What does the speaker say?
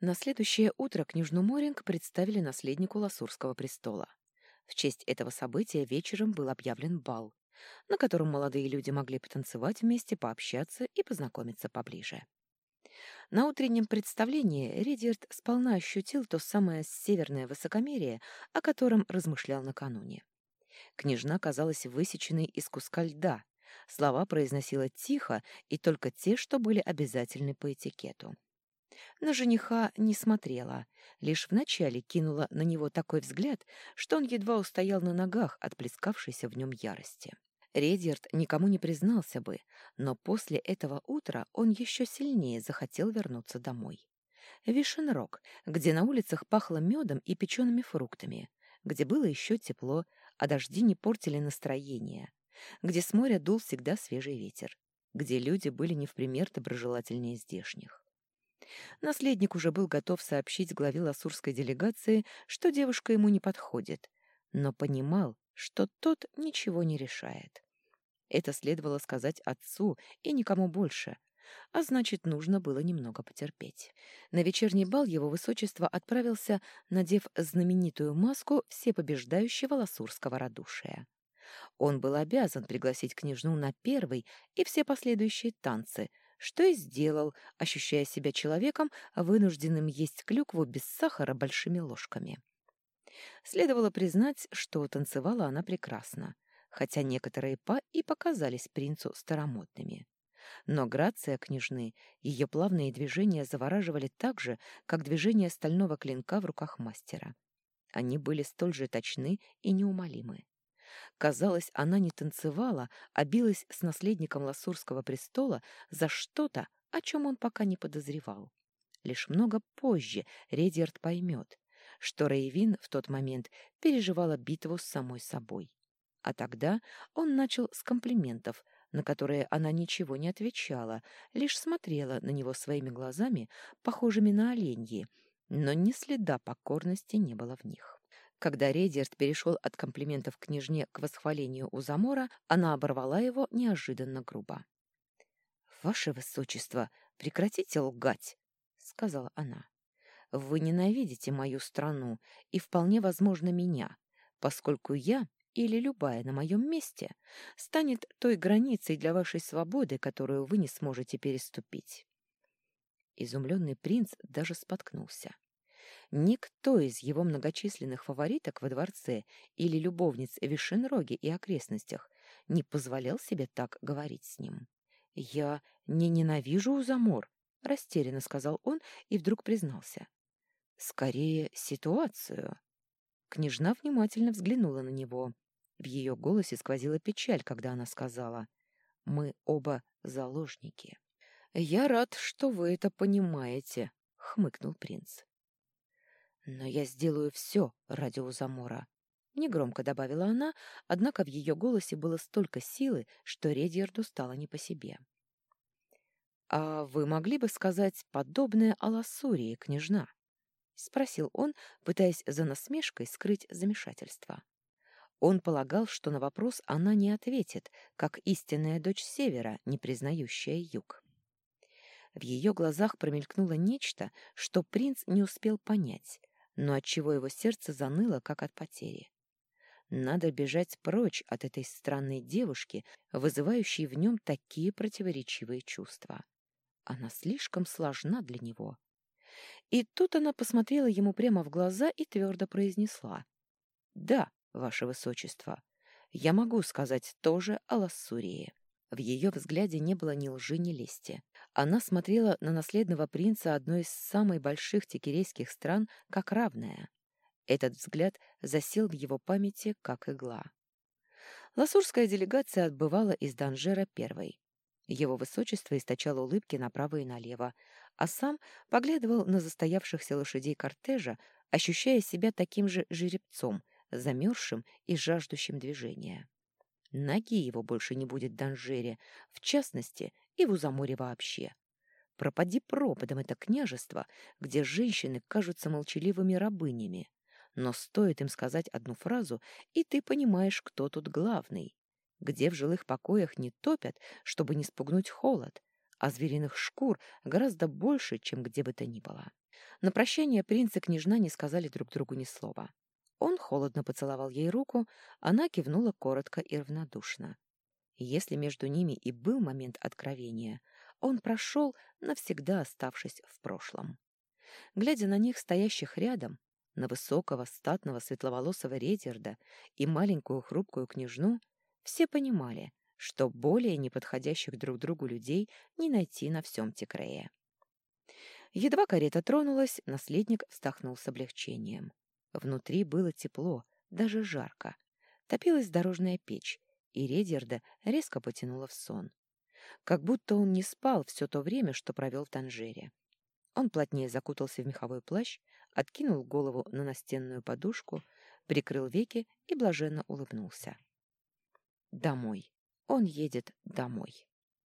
На следующее утро княжну Моринг представили наследнику Ласурского престола. В честь этого события вечером был объявлен бал, на котором молодые люди могли потанцевать вместе, пообщаться и познакомиться поближе. На утреннем представлении Ридерт сполна ощутил то самое северное высокомерие, о котором размышлял накануне. Княжна казалась высеченной из куска льда, слова произносила тихо и только те, что были обязательны по этикету. На жениха не смотрела, лишь вначале кинула на него такой взгляд, что он едва устоял на ногах от плескавшейся в нем ярости. Редьярд никому не признался бы, но после этого утра он еще сильнее захотел вернуться домой. Вишенрог, где на улицах пахло медом и печеными фруктами, где было еще тепло, а дожди не портили настроение, где с моря дул всегда свежий ветер, где люди были не в пример доброжелательнее здешних. Наследник уже был готов сообщить главе ласурской делегации, что девушка ему не подходит, но понимал, что тот ничего не решает. Это следовало сказать отцу и никому больше, а значит, нужно было немного потерпеть. На вечерний бал его высочество отправился, надев знаменитую маску всепобеждающего ласурского радушия. Он был обязан пригласить княжну на первый и все последующие танцы, что и сделал, ощущая себя человеком, вынужденным есть клюкву без сахара большими ложками. Следовало признать, что танцевала она прекрасно хотя некоторые па и показались принцу старомодными. Но грация княжны, ее плавные движения завораживали так же, как движение стального клинка в руках мастера. Они были столь же точны и неумолимы. Казалось, она не танцевала, а билась с наследником Ласурского престола за что-то, о чем он пока не подозревал. Лишь много позже Редиард поймет, что Рейвин в тот момент переживала битву с самой собой. А тогда он начал с комплиментов, на которые она ничего не отвечала, лишь смотрела на него своими глазами, похожими на оленьи, но ни следа покорности не было в них. Когда Редерт перешел от комплиментов княжне к восхвалению у Замора, она оборвала его неожиданно грубо. «Ваше высочество, прекратите лгать!» — сказала она. «Вы ненавидите мою страну и, вполне возможно, меня, поскольку я или любая на моем месте станет той границей для вашей свободы, которую вы не сможете переступить. Изумленный принц даже споткнулся. Никто из его многочисленных фавориток во дворце или любовниц в Вишенроге и окрестностях не позволял себе так говорить с ним. «Я не ненавижу Узамор», — растерянно сказал он и вдруг признался. «Скорее, ситуацию». Княжна внимательно взглянула на него. В ее голосе сквозила печаль, когда она сказала «Мы оба заложники». «Я рад, что вы это понимаете», — хмыкнул принц. «Но я сделаю все ради Узамора», — негромко добавила она, однако в ее голосе было столько силы, что Редьерду стало не по себе. «А вы могли бы сказать подобное о Лассурии, княжна?» — спросил он, пытаясь за насмешкой скрыть замешательство. Он полагал, что на вопрос она не ответит, как истинная дочь Севера, не признающая юг. В ее глазах промелькнуло нечто, что принц не успел понять, но отчего его сердце заныло, как от потери. Надо бежать прочь от этой странной девушки, вызывающей в нем такие противоречивые чувства. Она слишком сложна для него. И тут она посмотрела ему прямо в глаза и твердо произнесла. «Да, ваше высочество. Я могу сказать тоже о Лассурии». В ее взгляде не было ни лжи, ни лести. Она смотрела на наследного принца одной из самых больших текерейских стран как равная. Этот взгляд засел в его памяти, как игла. Ласурская делегация отбывала из Данжера первой. Его высочество источал улыбки направо и налево, а сам поглядывал на застоявшихся лошадей кортежа, ощущая себя таким же жеребцом — замерзшим и жаждущим движения. Ноги его больше не будет в Данжере, в частности, и в Узаморе вообще. Пропади пропадом это княжество, где женщины кажутся молчаливыми рабынями. Но стоит им сказать одну фразу, и ты понимаешь, кто тут главный. Где в жилых покоях не топят, чтобы не спугнуть холод, а звериных шкур гораздо больше, чем где бы то ни было. На прощание принц и княжна не сказали друг другу ни слова. Он холодно поцеловал ей руку, она кивнула коротко и равнодушно. Если между ними и был момент откровения, он прошел, навсегда оставшись в прошлом. Глядя на них, стоящих рядом, на высокого, статного, светловолосого Редерда и маленькую хрупкую княжну, все понимали, что более неподходящих друг другу людей не найти на всем Текрее. Едва карета тронулась, наследник вздохнул с облегчением. Внутри было тепло, даже жарко. Топилась дорожная печь, и Редерда резко потянула в сон. Как будто он не спал все то время, что провел в Танжере. Он плотнее закутался в меховой плащ, откинул голову на настенную подушку, прикрыл веки и блаженно улыбнулся. Домой. Он едет домой.